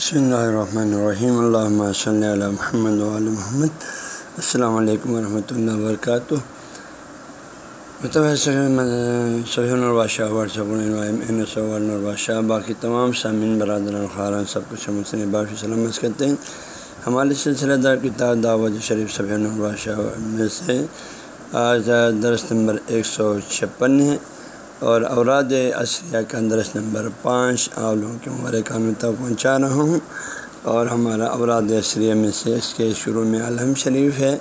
بسم اللہ الرحمن الرحیم اللہ صلی علی محمد علیہ محمد السلام علیکم ورحمۃ اللہ وبرکاتہ صحیح البادشاہ البادشاہ باقی تمام سامعین برادر خارن سب کچھ مسلم باقی سلامت کرتے ہیں ہمارے سلسلہ دار کتاب دعوت شریف صفی البادشاہ میں سے آج درس نمبر ایک سو چھپن ہے اور اوراد اشریہ کا درس نمبر پانچ آپ لوگوں کے ہمارے کام تک پہنچا رہا ہوں۔ اور ہمارا اوراد اشریہ میں سے اس کے شروع میں الحم شریف ہے۔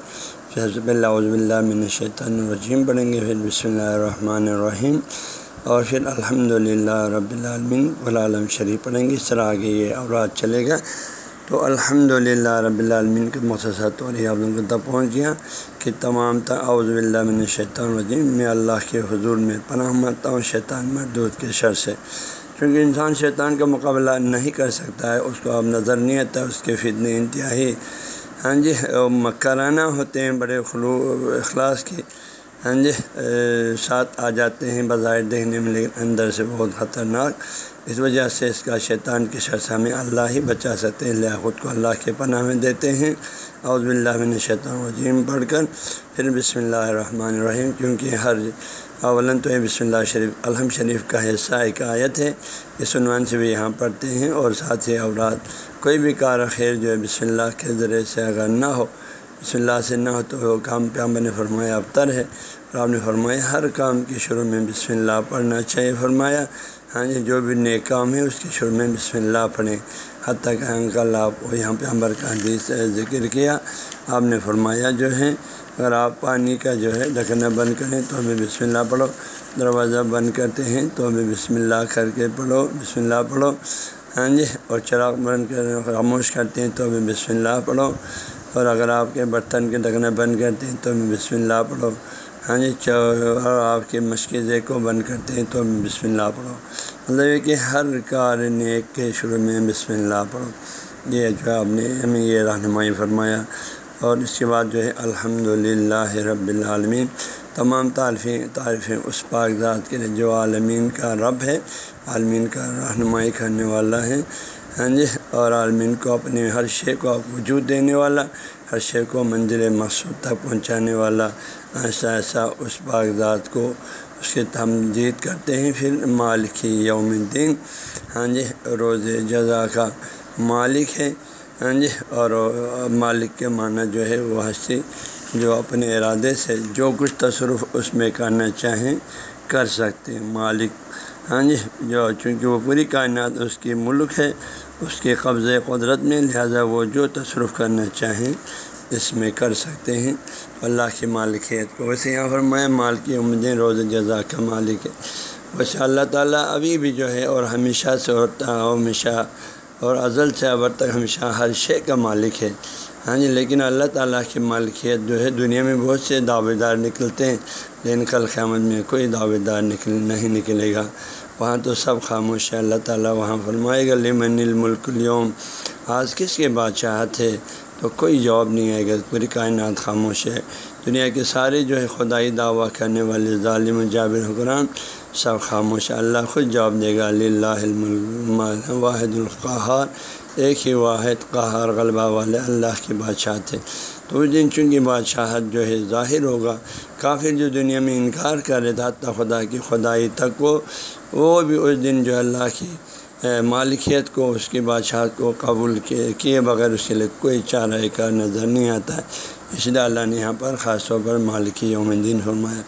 سب سے پہلے اعوذ باللہ من الشیطان الرجیم پڑھیں گے پھر بسم اللہ الرحمن الرحیم۔ اور پھر الحمد للہ رب العالمین والعالم شریف پڑھیں گے۔ اس طرح آگے یہ اوراد چلے گا۔ تو الحمد للہ رب العالمین کے مختصر طور آپ لوگوں کو تب پہنچ گیا کہ تمام اعوذ باللہ من الشیطان الرجیم، میں اللہ کے حضور میں پناہ مانتا ہوں، شیطان مردود کے شر سے۔ کیونکہ انسان شیطان کا مقابلہ نہیں کر سکتا ہے، اس کو اب نظر نہیں آتا، اس کے فتنے انتہائی ہاں جی مکرانہ ہوتے ہیں، بڑے خلو، اخلاص کی ہاں جی ساتھ آ جاتے ہیں، بظاہر دیکھنے میں، لیکن اندر سے بہت خطرناک۔ اس وجہ سے اس کا شیطان کی شر سے ہمیں اللہ ہی بچا سکتے ہیں۔ لہٰ خود کو اللہ کے پناہ میں دیتے ہیں۔ اعوذ باللہ من الشیطان الرجیم۔ پڑھ کر پھر بسم اللہ الرحمن الرحیم۔ کیونکہ ہر اولن تو بسم اللہ شریف، الحم شریف کا حصہ، ایک آیت ہے۔ اس عنوان سے بھی یہاں پڑھتے ہیں۔ اور ساتھ ہی اوراد کوئی بھی کار خیر جو ہے، بسم اللہ کے ذریعے سے اگر نہ ہو، بسم اللہ سے نہ ہو، تو وہ کام پہ نے فرمایا ابتر ہے۔ اور آپ نے فرمایا، ہر کام کے شروع میں بسم اللہ پڑھنا چاہیے۔ فرمایا ہاں جی جو بھی نیک کام ہے اس کے شروع میں بسم اللہ پڑھیں۔ حتیٰ کہ انکل، آپ کو یہاں پہ امبر کا حدیث ذکر کیا۔ آپ نے فرمایا جو ہے اگر آپ پانی کا جو ہے ڈھکنا بند کریں تو ہمیں بسم اللہ پڑھو۔ دروازہ بند کرتے ہیں تو ہمیں بسم اللہ کر کے پڑھو۔ بسم اللہ پڑھو۔ ہاں جی اور چراغ بند کر خاموش کرتے ہیں تو ہمیں بسم اللہ پڑھو۔ اور اگر آپ کے برتن کے ڈھکنا بند کرتے ہیں تو ہمیں بسم اللہ پڑھو۔ ہاں جی اور آپ کے مشکزے کو بند کرتے ہیں تو بسم اللہ پڑھو۔ مطلب یہ کہ ہر کار نیک کے شروع میں بسم اللہ پڑھو۔ یہ جو آپ نے ہمیں یہ رہنمائی فرمایا۔ اور اس کے بعد جو ہے الحمد للہ رب العالمین۔ تمام تعریفیں تعریفیں اس پاک ذات کے لیے جو عالمین کا رب ہے، عالمین کا رہنمائی کرنے والا ہے۔ ہاں جی اور عالمین کو اپنے ہر شے کو وجود دینے والا۔ ہر شے کو منزل مقصود تک پہنچانے والا ایسا ایسا اس پاک ذات کو اس کے تمجید کرتے ہیں۔ پھر مالکی یوم الدین ہاں جی روز جزا کا مالک ہے۔ ہاں جی اور مالک کے معنی جو ہے وہ ہستی جو اپنے ارادے سے جو کچھ تصرف اس میں کرنا چاہیں کر سکتے ہیں۔ مالک ہاں جی جو چونکہ وہ پوری کائنات اس کی ملک ہے اس کے قبضے قدرت میں، لہٰذا وہ جو تصرف کرنا چاہیں اس میں کر سکتے ہیں۔ اللہ کی مالکیت کو ویسے یہاں پر میں مال کی امیدیں روز جزا کا مالک ہے ویسے اللہ تعالیٰ ابھی بھی جو ہے اور ہمیشہ سے ہوتا ہمیشہ اور ازل سے ابر تک ہمیشہ ہر شے کا مالک ہے۔ ہاں جی لیکن اللہ تعالیٰ کی مالکیت جو ہے دنیا میں بہت سے دعوے دار نکلتے ہیں۔ لیکن کل قیامت میں کوئی دعوے دار نکل نہیں نکلے گا۔ وہاں تو سب خاموش ہے اللہ تعالیٰ وہاں فرمائے گا، لمن الملک اليوم۔ آج کس کے بادشاہت ہے تو کوئی جواب نہیں آئے گا پوری کائنات خاموش ہے۔ دنیا کے سارے جو ہے خدائی دعویٰ کرنے والے ظالم جابر حکران سب خاموش اللہ خود جواب دے گا اللہ واحد القحار ایک ہی واحد قہار غلبہ والے اللہ کے بادشاہ تھے۔ تو اس دن چونکہ بادشاہت جو ہے ظاہر ہوگا، کافر جو دنیا میں انکار کر رہا تھا خدا کی خدائی تک وہ وہ بھی اس دن جو اللہ کی مالکیت کو، اس کی بادشاہت کو قبول کیے کیے بغیر اس کے لیے کوئی چارہ کار نظر نہیں آتا۔ ہے اس لیے اللہ نے یہاں پر خاص طور پر مالکی یوم دن فرمایا۔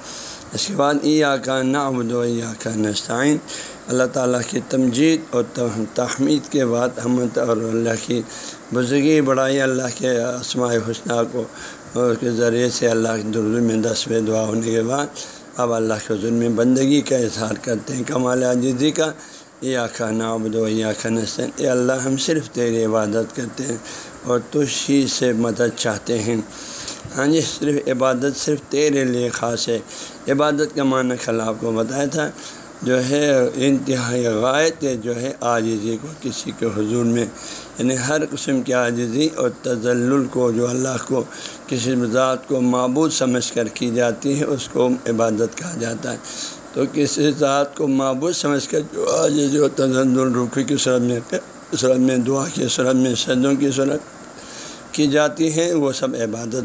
اس کے بعد ای آکا نہ ابد و کا نسطائن اللہ تعالیٰ کی تمجید اور تحمید کے بعد حمد اور اللہ کی بزرگی بڑائی اللہ کے اسماء حسنہ کو اس کے ذریعے سے اللہ کے درد میں دسویں دعا ہونے کے بعد اب اللہ کے حضور میں بندگی کا اظہار کرتے ہیں، کمال عجیزی کا۔ یا خانہ ابد و یا خانستین اے اللہ، ہم صرف تیری عبادت کرتے ہیں اور تجھ ہی سے مدد چاہتے ہیں۔ ہاں جی صرف عبادت صرف تیرے لیے خاص ہے۔ عبادت کا معنی کل آپ کو بتایا تھا، جو ہے انتہائی غائط جو ہے عاجزی کو کسی کے حضور میں۔ یعنی ہر قسم کی عاجزی اور تزل کو جو اللہ کو کسی ذات کو معبود سمجھ کر کی جاتی ہے، اس کو عبادت کہا جاتا ہے۔ تو کسی ذات کو معبود سمجھ کر جو عاجزی اور تزل روخی کی صورت میں صورت میں دعا کی، صورت میں سجدوں کی صورت کی جاتی ہے، وہ سب عبادت،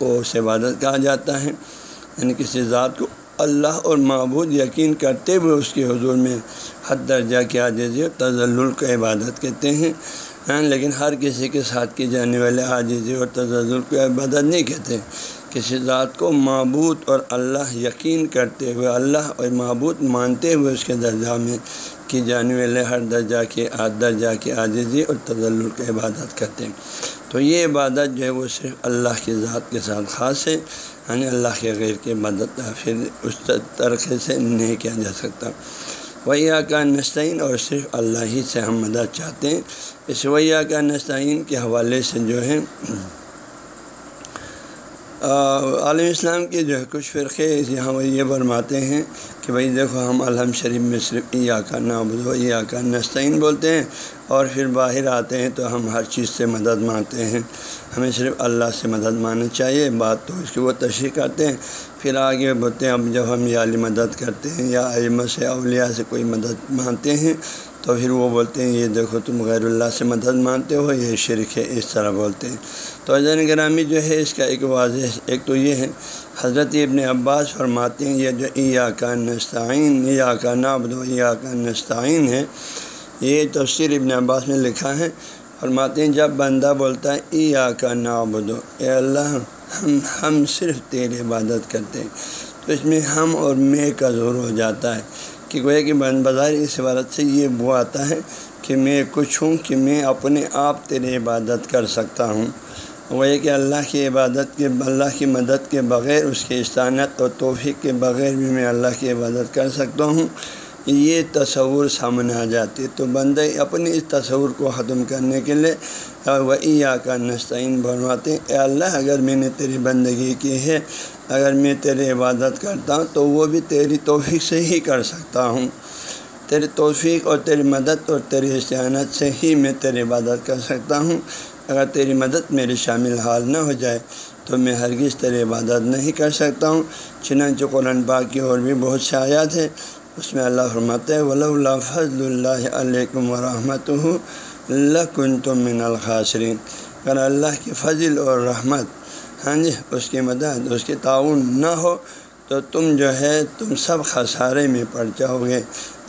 وہ اس عبادت کہا جاتا ہے۔ یعنی کسی ذات کو اللہ اور معبود یقین کرتے ہوئے اس کے حضور میں حد درجہ کیا جیسے اور تزل کو عبادت کہتے ہیں۔ لیکن ہر کسی کے ساتھ کی جانے والے عاجزی اور تزل کو عبادت نہیں کہتے۔ کسی ذات کو معبود اور اللہ یقین کرتے ہوئے، اللہ اور معبود مانتے ہوئے اس کے درجہ میں کی جانے والے ہر درجہ کے درجہ کی عاجزی اور تزل کی عبادت کرتے ہیں۔ تو یہ عبادت جو ہے وہ صرف اللہ کی ذات کے ساتھ خاص ہے یعنی اللہ کے غیر کی مدد پھر اس طریقے سے نہیں کیا جا سکتا۔ ویا کا نسطین اور صرف اللہ ہی سے ہم مدد چاہتے ہیں۔ اس ویا کا نسطین کے حوالے سے جو ہے عالم اسلام کے جو ہے کچھ فرقے یہاں وہ یہ برماتے ہیں کہ بھائی دیکھو ہم الحم شریف میں صرف یا کا نابود و یا کا نسطین بولتے ہیں اور پھر باہر آتے ہیں تو ہم ہر چیز سے مدد مانگتے ہیں۔ ہمیں صرف اللہ سے مدد ماننی چاہیے، بات تو اس کی وہ تشریح کرتے ہیں۔ پھر آگے بولتے ہیں، اب جب ہم یا مدد کرتے ہیں یا علم سے، اولیاء سے کوئی مدد مانتے ہیں تو پھر وہ بولتے ہیں، یہ دیکھو تم غیر اللہ سے مدد مانتے ہو، یہ شرک ہے، اس طرح بولتے ہیں۔ تو اجین گرامی جو ہے، اس کا ایک واضح ایک تو یہ ہے، حضرت ابن عباس فرماتے ہیں، یہ جو ایا کا نستعین یا کا نابد و یا کا نستعین ہے، یہ تفسیر ابن عباس میں لکھا ہے۔ فرماتے ہیں، جب بندہ بولتا ہے ایا کا نابد اے اللہ، ہم ہم صرف تیرے عبادت کرتے ہیں۔ تو اس میں ہم اور میں کا زور ہو جاتا ہے۔ کہ گویا کہ بند بازار اس عبارت سے یہ وہ آتا ہے کہ میں کچھ ہوں کہ میں اپنے آپ تیرے عبادت کر سکتا ہوں۔ وہ کہ اللہ کی عبادت کے، اللہ کی مدد کے بغیر، اس کی استانت اور توفیق کے بغیر بھی میں اللہ کی عبادت کر سکتا ہوں۔ یہ تصور سامنے آ جاتی تو بندے اپنے اس تصور کو ختم کرنے کے لیے وہ یا کا نسطین بنواتے اے اللہ، اگر میں نے تیری بندگی کی ہے اگر میں تیری عبادت کرتا ہوں تو وہ بھی تیری توفیق سے ہی کر سکتا ہوں۔ تیری توفیق اور تیری مدد اور تیری استعانت سے ہی میں تیری عبادت کر سکتا ہوں۔ اگر تیری مدد میری شامل حال نہ ہو جائے تو میں ہرگز تیری عبادت نہیں کر سکتا ہوں۔ چنانچہ قرآن پاک کی اور بھی بہت سے آیات ہیں۔ اس میں اللہ فرماتے ہیں ولی اللہ فضل اللہ علیکم ورحمۃ لکن تم من الخاصرین اگر اللہ کی فضل اور رحمت ہاں جی اس کی مدد، اس کی تعاون نہ ہو تو تم جو ہے، تم سب خسارے میں پڑ جاؤ گے۔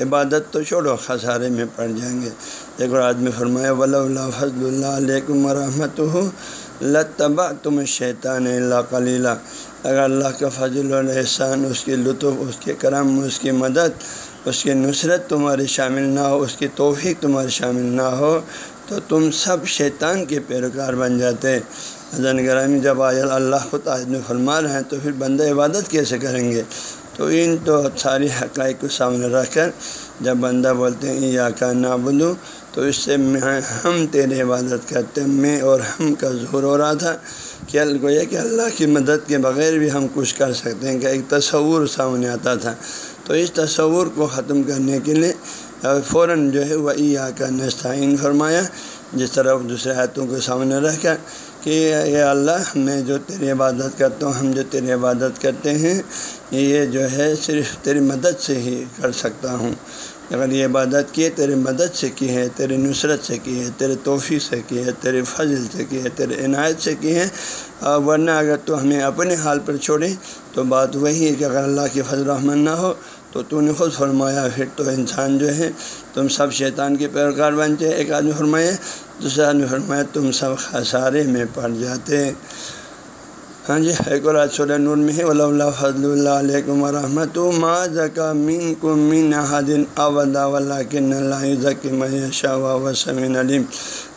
عبادت تو چھوڑو، خسارے میں پڑ جائیں گے۔ ایک اور آدمی فرمایا ولی اللہ فضل اللہ علیکم ورحمۃ لتبا تم شیطان اللہ کلیلہ اگر اللہ کا فضل احسان، اس کی لطف، اس کے کرم، اس کی مدد، اس کی نصرت تمہاری شامل نہ ہو، اس کی توفیق تمہاری شامل نہ ہو، تو تم سب شیطان کے پیروکار بن جاتے۔ حضن گرامی جب آج اللہ خود آدمی فرما رہے ہیں تو پھر بندہ عبادت کیسے کریں گے؟ تو ان تو ساری حقائق کو سامنے رکھ کر جب بندہ بولتے ہیں یا کا نہ تو اس سے میں ہم تیرے عبادت کرتے میں اور ہم کا ظہور ہو رہا تھا۔ کہ گویا کہ اللہ کی مدد کے بغیر بھی ہم کچھ کر سکتے ہیں؟ کہ ایک تصور سامنے آتا تھا؟ تو اس تصور کو ختم کرنے کے لیے فوراً جو ہے وہ ای کا نستعین فرمایا، جس طرح دوسرے ہاتھوں کو سامنے رکھ کر کہ اے اللہ، میں جو تیری عبادت کرتا ہوں، ہم جو تیری عبادت کرتے ہیں، یہ جو ہے صرف تیری مدد سے ہی کر سکتا ہوں۔ اگر یہ عبادت کی تیری مدد سے کی ہے، تیری نصرت سے کی ہے تیرے توفیق سے کی ہے تیرے فضل سے کی ہے تیرے عنایت سے کی ہے ورنہ اگر تو ہمیں اپنے حال پر چھوڑیں تو بات وہی ہے کہ اگر اللہ کی فضل رحمن نہ ہو، تو تو نے خود فرمایا، پھر تو انسان جو ہے، تم سب شیطان کے پیروکار بنتے ایک آدمی فرمایا دوسرا آدمی فرمایا، تم سب خسارے میں پڑ جاتے۔ ہاں جی ایک اور سورہ نور میں ہے اللہ فضل اللہ علیکم ورحمۃ ما زکا مین کو مین حدن ابدا اللہ کے اللہ ذکی میشا و سمین علیم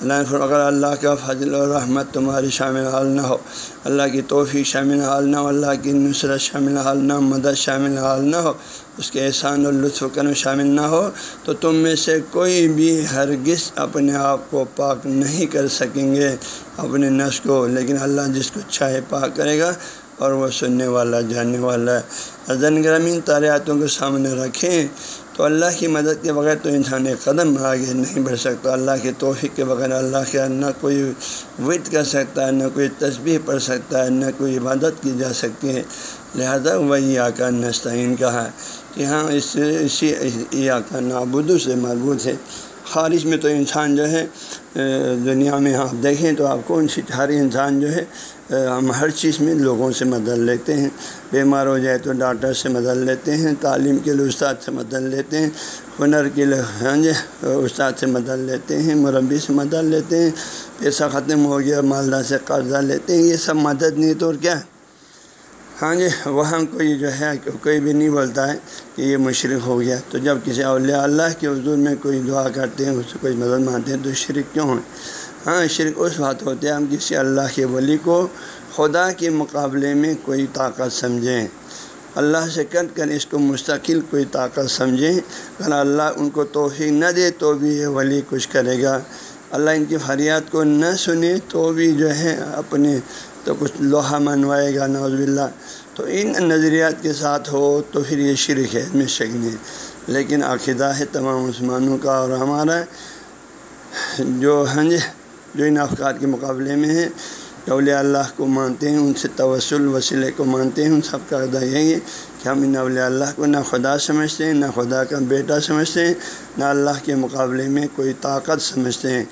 اللہ اگر اللہ کا فضل و رحمت تمہاری شامل حال نہ ہو، اللہ کی توفیق شامل حال نہ ہو، اللہ کی نصرت شامل حال نہ مدد شامل حال نہ ہو اس کے احسان اور لطف کرم شامل نہ ہو، تو تم میں سے کوئی بھی ہرگز اپنے آپ کو پاک نہیں کر سکیں گے، اپنے نس کو۔ لیکن اللہ جس کو چاہے پاک کرے گا اور وہ سننے والا، جاننے والا ہے۔ ازن گرامین تاریاتوں کو سامنے رکھیں۔ تو اللہ کی مدد کے بغیر تو انسان ایک قدم آگے نہیں بڑھ سکتا۔ اللہ کے توفیق کے بغیر اللہ کے نہ کوئی وط کر سکتا ہے، نہ کوئی تسبیح پڑھ سکتا ہے، نہ کوئی عبادت کی جا سکتی ہے۔ لہذا وہی آکا نستعین کہا کہ ہاں اس سے اسی آکا نابودو سے مربوط ہے۔ خارج میں تو انسان جو ہے دنیا میں آپ دیکھیں تو آپ کون سی ہر انسان جو ہے ہم ہر چیز میں لوگوں سے مدد لیتے ہیں۔ بیمار ہو جائے تو ڈاکٹر سے مدد لیتے ہیں، تعلیم کے لیے استاد سے مدد لیتے ہیں، ہنر کے لیے ہاں جی استاد سے مدد لیتے ہیں، مربی سے مدد لیتے ہیں، پیسہ ختم ہو گیا مالدہ سے قرضہ لیتے ہیں، یہ سب مدد نہیں تو اور کیا۔ ہے ہاں جی وہاں کوئی جو ہے، کوئی بھی نہیں بولتا ہے کہ یہ مشرق ہو گیا۔ تو جب کسی اولیاء اللہ کے حضور میں کوئی دعا کرتے ہیں، اس سے کوئی مدد مانتے ہیں، تو شرک کیوں ہیں ہاں شرک اس بات ہوتے ہیں، ہم کسی اللہ کے ولی کو خدا کے مقابلے میں کوئی طاقت سمجھیں۔ اللہ سے کٹ کر اس کو مستقل کوئی طاقت سمجھیں۔ اگر اللہ ان کو توفیق نہ دے، تو بھی یہ ولی کچھ کرے گا۔ اللہ ان کی فریاد کو نہ سنے، تو بھی جو ہے، اپنے تو کچھ لوہا منوائے گا نوز باللہ۔ تو ان نظریات کے ساتھ ہو تو پھر یہ شرک ہے، میں شک نہیں۔ لیکن عقیدہ ہے تمام مسلمانوں کا اور ہمارا، جو ہاں جی جو ان افکار کے مقابلے میں ہیں اولیاء اللہ کو مانتے ہیں، ان سے توسل وسیلے کو مانتے ہیں، ان سب کا ادا یہی ہے کہ ہم ان اولیاء اللہ کو نہ خدا سمجھتے ہیں، نہ خدا کا بیٹا سمجھتے ہیں، نہ اللہ کے مقابلے میں کوئی طاقت سمجھتے ہیں۔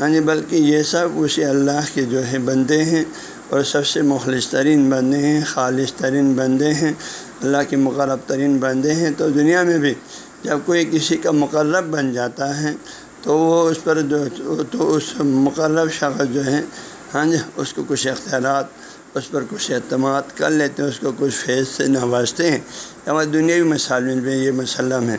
ہاں جی بلکہ یہ سب اسی اللہ کے جو ہے بندے ہیں اور سب سے مخلص ترین بندے ہیں، خالص ترین بندے ہیں، اللہ کے مقرب ترین بندے ہیں۔ تو دنیا میں بھی جب کوئی کسی کا مقرب بن جاتا ہے، تو وہ اس پر جو تو اس مقرب شخص جو ہے ہاں جی اس کو کچھ اختیارات، اس پر کچھ اعتماد کر لیتے ہیں، اس کو کچھ فیض سے نوازتے ہیں۔ ہمارے دنیاوی مسائل میں یہ مسلم ہے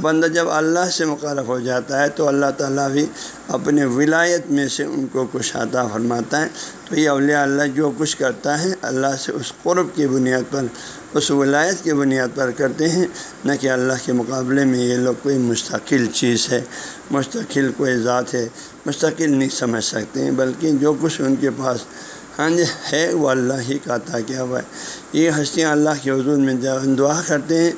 بندہ جب اللہ سے مقرب ہو جاتا ہے تو اللہ تعالیٰ بھی اپنے ولایت میں سے ان کو کچھ عطا فرماتا ہے۔ تو یہ اولیاء اللہ جو کچھ کرتا ہے، اللہ سے اس قرب کی بنیاد پر، اس ولایت کی بنیاد پر کرتے ہیں۔ نہ کہ اللہ کے مقابلے میں یہ لوگ کوئی مستقل چیز ہے، مستقل کوئی ذات ہے، مستقل نہیں سمجھ سکتے ہیں۔ بلکہ جو کچھ ان کے پاس ہاں جی ہے، وہ اللہ ہی کا عطا کیا ہوا ہے۔ یہ ہستیاں اللہ کے حضور میں جب دعا کرتے ہیں۔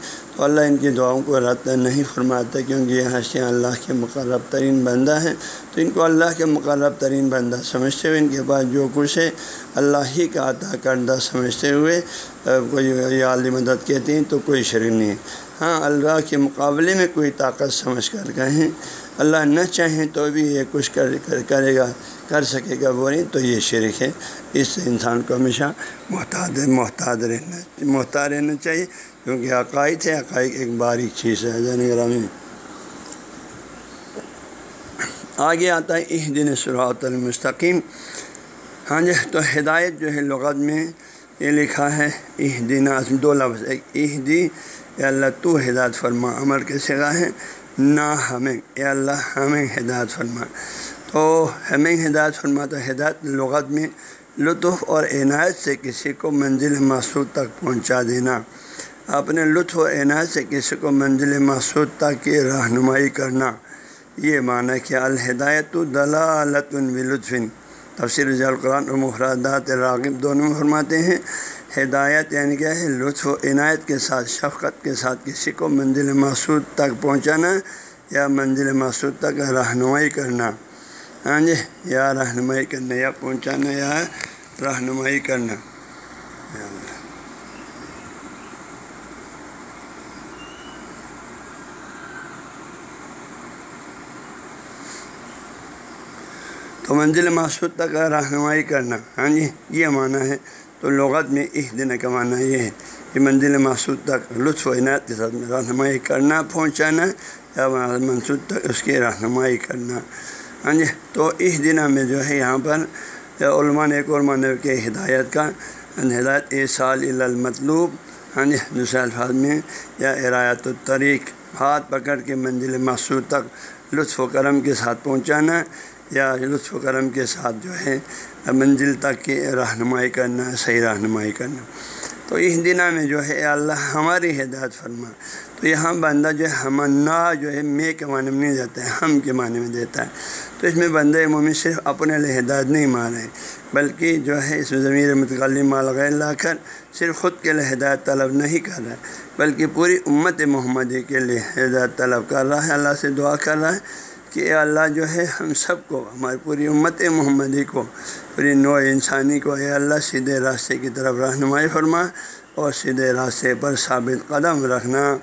اللہ ان کی دعاؤں کو رد نہیں فرماتا کیونکہ یہ ہستیاں اللہ کے مقرب ترین بندہ ہیں۔ تو ان کو اللہ کے مقرب ترین بندہ سمجھتے ہوئے، ان کے پاس جو کچھ ہے، اللہ ہی کا عطا کردہ سمجھتے ہوئے کوئی عالی مدد کہتے ہیں تو کوئی شرک نہیں۔ ہے ہاں اللہ کے مقابلے میں کوئی طاقت سمجھ کر کہیں اللہ نہ چاہیں تو بھی یہ کچھ کر، کرے گا۔ کر سکے گا وہ نہیں، تو یہ شرک ہے۔ اس سے انسان کو ہمیشہ محتاط محتاط رہنا محتاط رہنا چاہیے۔ کیونکہ عقائد ہے عقائد ایک باریک چیز ہے زین گرامی آگے آتا ہے اس دن سرات المستقیم۔ ہاں جی تو ہدایت جو ہے لغت میں یہ لکھا ہے اہ دن دو لفظ، ایک اہ دی اللہ تو ہدایت فرما عمر کے سگا ہے، نہ ہمیں، اے اللہ ہمیں ہدایت فرما۔ تو ہمیں ہدایت فرما تو ہدایت لغت میں لطف اور عنایت سے کسی کو منزل مقصود تک پہنچا دینا۔ اپنے لطف و عنایت سے کسی کو منزل مقصود تک کی رہنمائی کرنا۔ یہ معنی کہ الہدایت دلالت لطف۔ تفصیل القرآن و مفرادات راغب دونوں فرماتے ہیں۔ ہدایت یعنی کیا ہے لطف و عنایت کے ساتھ، شفقت کے ساتھ کسی کو منزل مقصود تک پہنچانا یا منزل مقصود تک رہنمائی کرنا۔ ہاں جی یا رہنمائی کرنا یا پہنچانا یا رہنمائی کرنا۔ تو منزل مقصود تک رہنمائی کرنا۔ ہاں جی یہ معنی ہے۔ تو لغت میں اس دن کا معنی یہ ہے کہ منزل مقصود تک لطف و عنایت کے ساتھ رہنمائی کرنا، پہنچانا یا منصود تک اس کی رہنمائی کرنا۔ ہاں جی تو اس دن میں جو ہے یہاں پر، علماء نے ایک اور کے ہدایت کا ہدایت اے سال المطلوب ہاں جی دوسرے الفاظ میں، یا ارایت الطریق، ہاتھ پکڑ کے منزل مقصود تک لطف و کرم کے ساتھ پہنچانا، یا لطف و کرم کے ساتھ جو ہے منزل تک کی رہنمائی کرنا، صحیح رہنمائی کرنا۔ تو اس دن میں جو ہے اللہ ہماری ہدایت فرما۔ تو یہاں بندہ جو ہے ہمنا جو ہے میں کے معنی میں نہیں دیتا ہے، ہم کے معنی میں دیتا ہے۔ تو اس میں بندہ مومن صرف اپنے لیے ہدایت نہیں مانے بلکہ جو ہے اس میں ضمیر متغلی مال غیر لا کر صرف خود کے لیے ہدایت طلب نہیں کر رہا ہے، بلکہ پوری امت محمدی کے لیے ہدایت طلب کر رہا ہے۔ اللہ سے دعا کر رہا ہے۔ کہ اے اللہ جو ہے ہم سب کو، ہماری پوری امت محمدی کو، پوری نو انسانی کو، اے اللہ سیدھے راستے کی طرف رہنمائی فرما اور سیدھے راستے پر ثابت قدم رکھنا۔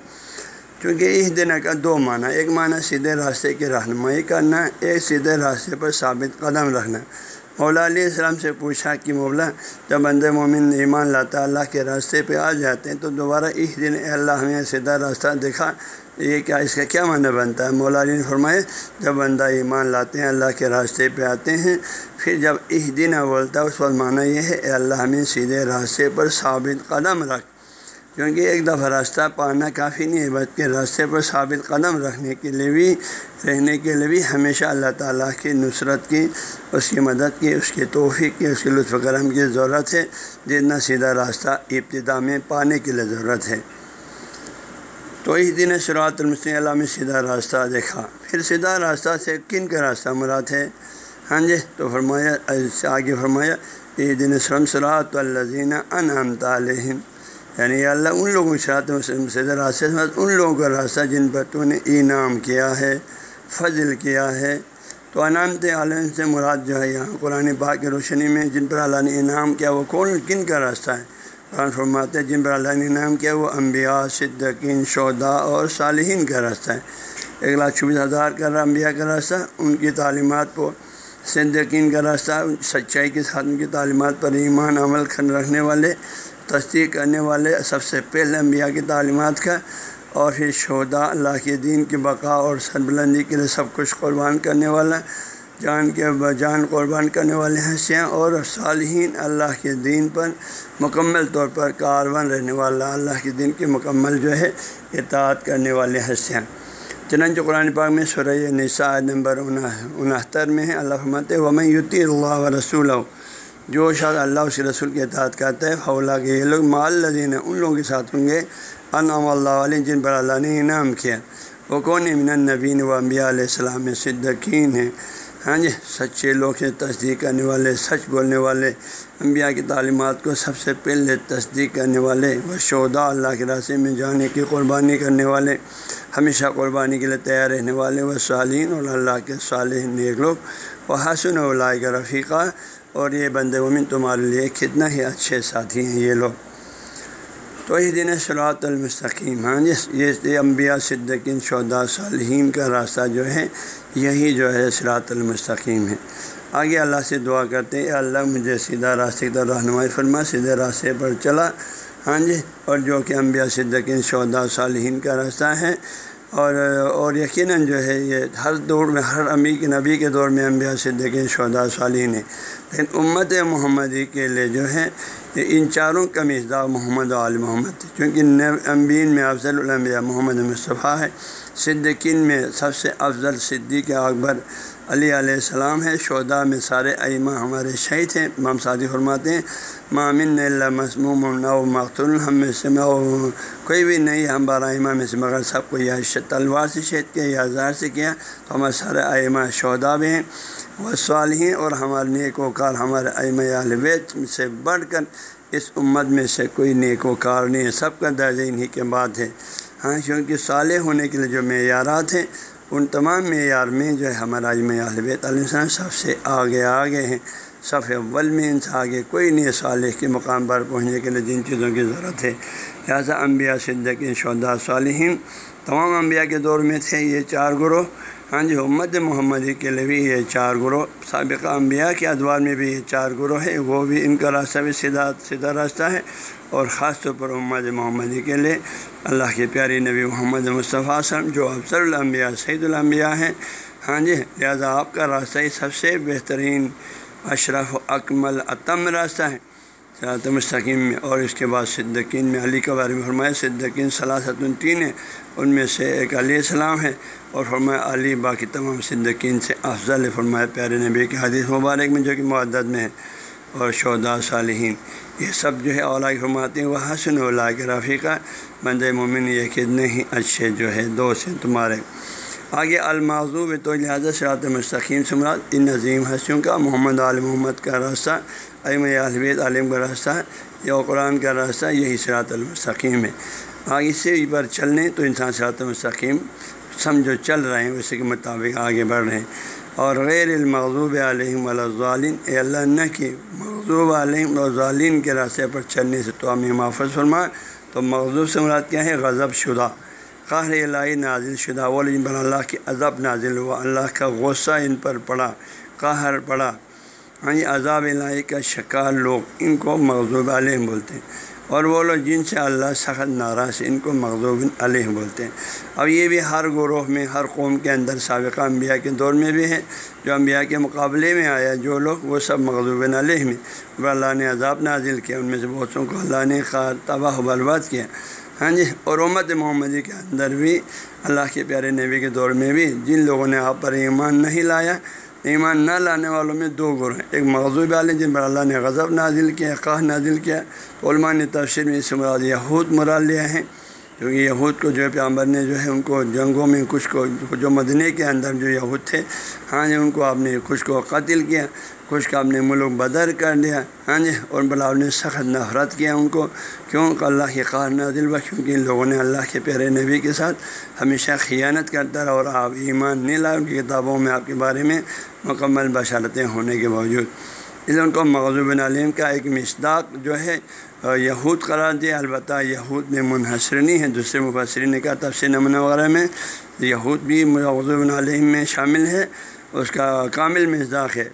کیونکہ اس دن کا دو معنی، ایک معنی سیدھے راستے کی رہنمائی کرنا، ایک سیدھے راستے پر ثابت قدم رکھنا۔ مولا علیہ السلام سے پوچھا کہ مولا، جب بند مومن ایمان لاتا، اللہ کے راستے پہ آ جاتے ہیں تو دوبارہ اس دن اللہ ہمیں سیدھا راستہ دکھا۔ یہ کیا اس کا کیا معنی بنتا ہے؟ مولا علی نے فرمائے جب بندہ ایمان لاتے ہیں، اللہ کے راستے پہ آتے ہیں، پھر جب اس دن بولتا ہے، اس وقت معنی یہ ہے، اے اللہ، ہمیں سیدھے راستے پر ثابت قدم رکھ۔ کیونکہ ایک دفعہ راستہ پانا کافی نہیں ہے، بلکہ راستے پر ثابت قدم رکھنے کے لیے بھی، رہنے کے لیے بھی ہمیشہ اللہ تعالیٰ کی نصرت کی، اس کی مدد کی، اس کی توفیق کی، اس کے لطف کرم کی ضرورت ہے۔ جتنا سیدھا راستہ ابتدا میں پانے کے لیے ضرورت ہے۔ تو اس دن شروعات المسلم، اللہ میں سیدھا راستہ دیکھا۔ پھر سیدھا راستہ سے کن کا راستہ مراد ہے؟ ہاں جی تو فرمایا آگے فرمایا یہ دن سرم سرات الزین ان تعلیم یعنی اللہ، ان لوگوں کے ساتھ سیدھا راستے ان لوگوں کا راستہ جن پر تو نے انعام کیا ہے، فضل کیا ہے۔ تو انعامت عالم سے مراد جو ہے، یہاں قرآن پاک کی روشنی میں جن پر اللہ نے انعام کیا، وہ کون، کن کا راستہ ہے؟ قرآن فرماتے جن پر اللہ نے انعام کیا، وہ انبیاء صدقین شودا اور صالحین کا راستہ ہے۔ ایک لاکھ چوبیس ہزار کا انبیاء کا راستہ، ان کی تعلیمات کو صدقین کا راستہ، سچائی کے ساتھ ان کی تعلیمات پر ایمان عمل رکھنے والے، تصدیق کرنے والے، سب سے پہلے انبیاء کی تعلیمات کا، اور پھر شہدا اللہ کے دین کی بقا اور سربلندی کے لیے سب کچھ قربان کرنے والا۔ جان کے جان قربان کرنے والے حصیاں اور صالحین اللہ کے دین پر مکمل طور پر کاربن رہنے والا اللہ کے دین کی مکمل جو ہے، اطاعت کرنے والے حصیاں چنانچہ قرآن پاک میں سورہ نساء نمبر انہتر میں ہے، اللہ حمت ومن یوتی اللہ و رسول جو شاید اللہ اس کے رسول کے اطاعت کرتا ہے فولا کے یہ لوگ، مال لذین ان لوگوں کے ساتھ ہوں گے۔ انعام اللہ علیہ جن پر اللہ نے انعام کیا۔ وہ کون امن النبین و امبیا علیہ السلام صدقین ہیں۔ ہاں جی سچے لوگ سے تصدیق کرنے والے، سچ بولنے والے۔ انبیاء کی تعلیمات کو سب سے پہلے تصدیق کرنے والے وہ شودا اللہ کے راستے میں جانے کی قربانی کرنے والے۔ ہمیشہ قربانی کے لیے تیار رہنے والے وہ صالین اور اللہ کے صالح نیک لوگ۔ وہ حسن و کا رفیقہ۔ اور یہ بند ومن تمہارے لیے کتنا ہی اچھے ساتھی ہیں یہ لوگ۔ تو اس دن سلاۃ المستقیم ہاں جی یہ انبیاء صدقین شودا صالحین کا راستہ جو ہے، یہی جو ہے سلاۃ المستقیم ہے۔ آگے اللہ سے دعا کرتے ہیں اللہ مجھے سیدھا راستے کی رہنمائی فرما، سیدھے راستے پر چلا۔ ہاں جی اور جو کہ انبیاء صدقین شودا صالحین کا راستہ ہے۔ اور اور یقیناً جو ہے، یہ ہر دور میں، ہر امی کے نبی کے دور میں انبیاء صدقین شودا صالحین ہے لیکن امت محمدی کے لیے جو ہے ان چاروں کا مزدا محمد عال محمد کیونکہ امبین میں افضل الانبیاء محمد مصطفیٰ ہے صدقین میں سب سے افضل صدیق اکبر علی علیہ السلام ہے شہدا میں سارے ائمہ ہمارے شہید ہیں۔ امام سعدی فرماتے ہیں مامن اللہ مسموم و مختول ہم میں سے کوئی بھی نہیں، ہم بارہ میں سے، مگر سب کو یا تلوار سے شہید کیا، یا ہزار سے کیا۔ تو ہمارے سارے ائمہ شہدا بھی ہیں، وہ سوال ہیں اور ہمارے نیک و کار ہمارے ائمہ البیت سے بڑھ کر اس امت میں سے کوئی نیک و کار نہیں ہے۔ سب کا درجہ انہیں کے بعد ہے۔ ہاں کیونکہ صالح ہونے کے لیے جو معیارات ہیں ان تمام معیار میں جو ہے ہمارا اجمع البیت علیہ السلام سب سے آگے آگے ہیں۔ صف اول میں ان سے آگے کوئی نہیں صالح کے مقام پر پہنچنے کے لیے جن چیزوں کی ضرورت ہے۔ لہٰذا انبیاء صدقین شودا صالحین تمام انبیاء کے دور میں تھے، یہ چار گروہ۔ ہاں جی امت محمدی کے لیے بھی یہ چار گروہ سابقہ انبیاء کے ادوار میں بھی یہ چار گروہ ہے وہ بھی ان کا راستہ بھی سیدھا سیدھا راستہ ہے اور خاص طور پر امت محمدی کے لیے اللہ کے پیاری نبی محمد مصطفیٰ صاحب جو افضل الانبیاء سعید الانبیاء ہیں۔ ہاں جی لہٰذا آپ کا راستہ ہی سب سے بہترین، اشرف و اکمل اتم راستہ ہے۔ صلاحت مستقیم میں۔ اور اس کے بعد صدقین میں علی کے بارے میں فرمایا صدقین صلاحت تین ہیں، ان میں سے ایک علیہ السلام ہے۔ اور فرمایا، علی باقی تمام صدقین سے افضل فرمایا، پیارے نبی کے حدیث مبارک میں جو کہ معدد میں ہے۔ اور شودا صالحین، یہ سب جو ہے اولا فرماتے ہیں، وہ حسن اولا کے رفیقہ بند مومن، یہ کتنے ہی اچھے جو ہے دوست ہیں تمہارے۔ آگے المعضوب تو لہٰذا شراط مستقیم سے مراد، ان نظیم حسیوں کا، محمد عالم محمد کا راستہ۔ علم البید عالم کا راستہ یا قرآن کا راستہ، یہی سرات المستقیم ہے۔ آگے سے پر چلنے تو انسان سرات المستقیم سمجھو چل رہے ہیں اسی کے مطابق آگے بڑھ رہے ہیں۔ اور غیر المغضوب علیہم الظالین اے اللہ، نہ کہ مغضوب علیہم الظالین کے راستے پر چلنے سے تو ہمیں محفوظ فرما تو مغضوب سے مراد کیا ہے؟ غضب شدہ۔ قہر الہی نازل شدہ۔ وہ پر اللہ کی عذب نازل ہوا۔ اللہ کا غصہ ان پر پڑا، قہر پڑا۔ ہاں یہ عذاب الہی کا شکار لوگ ان کو مغضوب علیہ بولتے ہیں۔ اور وہ لوگ جن سے اللہ سخت ناراض ان کو مغضوب علیہ بولتے ہیں۔ اب یہ بھی ہر گروہ میں، ہر قوم کے اندر سابقہ انبیاء کے دور میں بھی ہے جو انبیاء کے مقابلے میں آیا، جو لوگ، وہ سب مغضوب علیہ میں اور اللہ نے عذاب نازل کیا، ان میں سے بہتوں کو اللہ نے خار، تباہ و برباد کیا۔ ہاں جی اور امت محمدی کے اندر بھی، اللہ کے پیارے نبی کے دور میں بھی جن لوگوں نے آپ پر ایمان نہیں لایا ایمان نہ لانے والوں میں دو گروہ ہیں۔ ایک مغضوب عالم جن پر اللہ نے غضب نازل کیا قاہ نازل کیا، علماء نے تفسیر میں اس مراد یہود مراد لیا ہے۔ کیونکہ یہود کو جو ہے پیامبر نے جو ہے ان کو جنگوں میں کچھ کو جو مدنے کے اندر جو یہود تھے ہاں جی ان کو آپ نے کچھ کو قتل کیا، کچھ کا آپ نے ملک بدر کر دیا ہاں جی اور بلا آپ نے سخت نفرت کیا ان کو۔ کیوں؟ کہ اللہ کی قار نازل ہوا، کیونکہ ان لوگوں نے اللہ کے پیارے نبی کے ساتھ ہمیشہ خیانت کرتا رہا، اور آپ ایمان نہیں لائے ان کی کتابوں میں، آپ کے بارے میں مکمل بشارتیں ہونے کے باوجود۔ اس لیے ان کو مغضوب علیم کا ایک مصداق جو ہے یہود قرار دیا، البتہ یہود میں منحصر نہیں ہے دوسرے مبصرین نے کہا تفصیل نمونہ وغیرہ میں یہود بھی مغضوب علیم میں شامل ہے، اس کا کامل مزداق ہے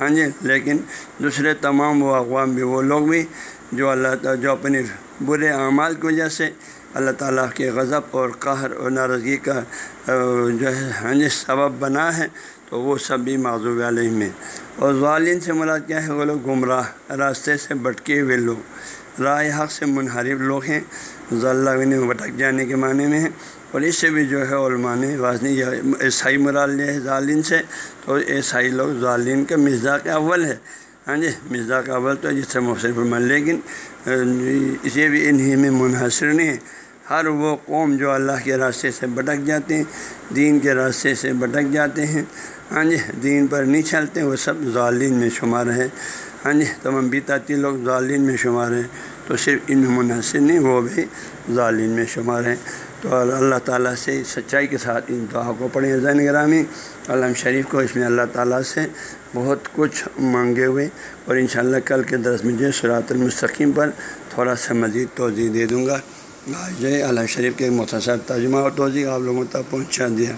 ہاں جی لیکن دوسرے تمام وہ اقوام بھی، وہ لوگ بھی جو اللہ جو اپنی برے اعمال کی وجہ سے اللہ تعالیٰ کے غضب اور قہر اور ناراضگی کا جو ہے ہاں جی سبب بنا ہے، تو وہ سب بھی معذوب علیہ میں۔ اور ظالین سے مراد کیا ہے وہ لوگ گمراہ، راستے سے بٹکے ہوئے لوگ۔ رائے حق سے منحرف لوگ ہیں۔ ضلع بھٹک جانے کے معنی میں ہیں۔ اور اس سے بھی جو ہے علماء نے وازنی عیسائی مرال لیا ہے ظالین سے۔ تو عیسائی لوگ ظالین کا مزاق اول ہے ہاں جی مزاق اول تو جس سے مصرف مان لیکن اسے بھی انہیں میں منحصر نہیں ہے۔ ہر وہ قوم جو اللہ کے راستے سے بھٹک جاتے ہیں، دین کے راستے سے بھٹک جاتے ہیں۔ ہاں جی دین پر نہیں چلتے، وہ سب ظالین میں شمار ہے ہاں جی تمام بیتاتی لوگ ظالین میں شمار ہیں۔ تو صرف ان میں منحصر نہیں، وہ بھی ظالین میں شمار ہیں۔ تو اللہ تعالیٰ سے سچائی کے ساتھ ان دعا کو پڑھیں۔ زین گرامی علام شریف کو اس میں اللہ تعالیٰ سے بہت کچھ مانگے ہوئے۔ اور انشاءاللہ کل کے درس میں جو سرات المستقیم پر تھوڑا سا مزید توضیع دے دوں گا۔ جو علیہ شریف کے مختصر ترجمہ اور توضیع آپ لوگوں تک پہنچا دیا۔